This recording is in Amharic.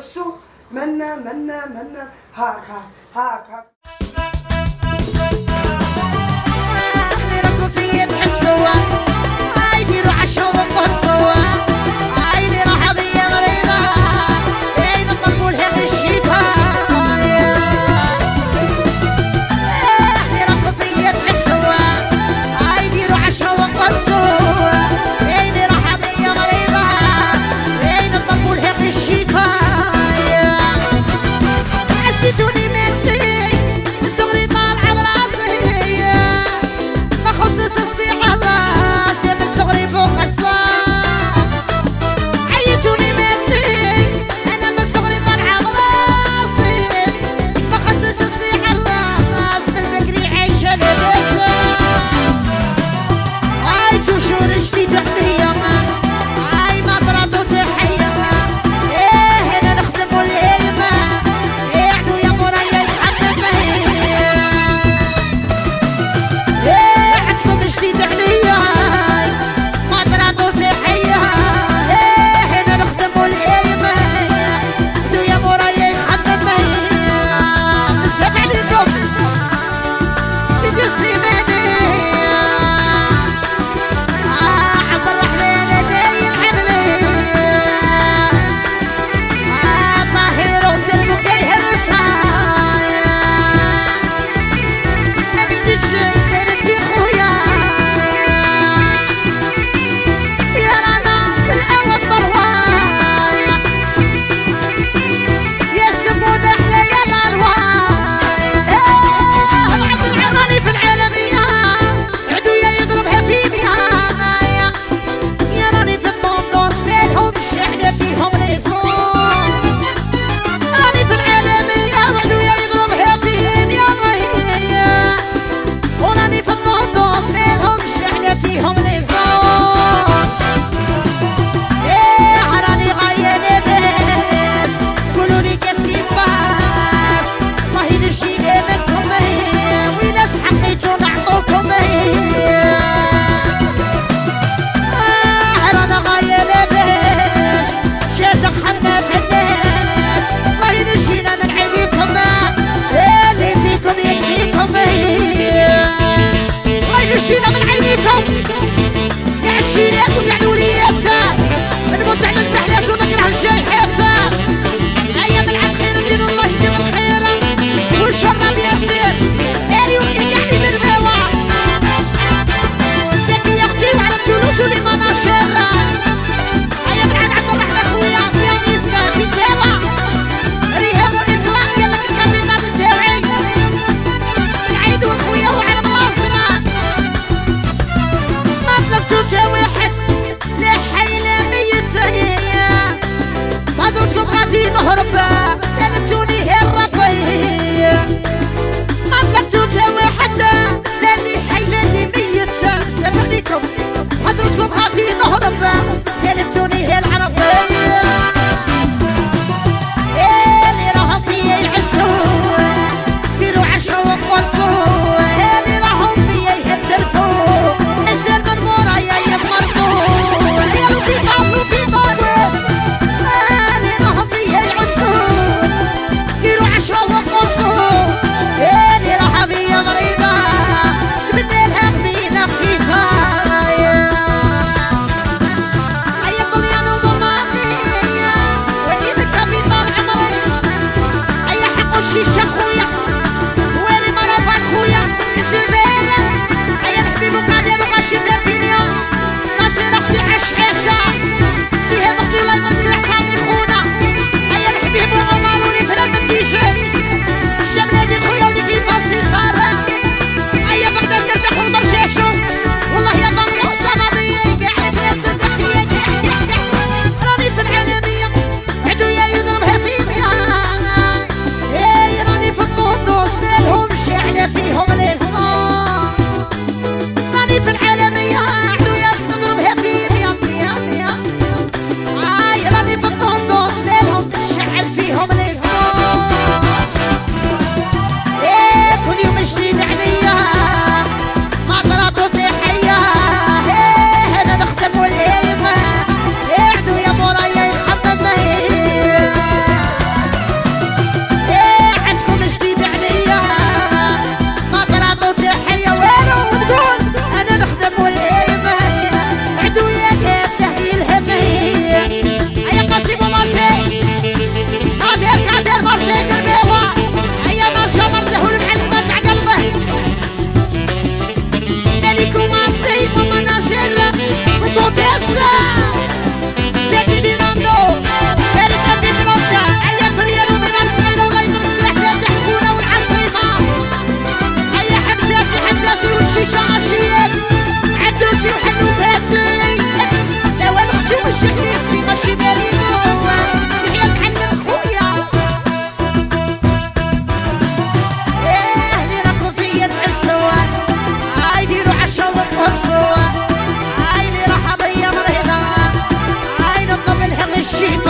እሱ መና መና መና ሃካ ሃካ 雪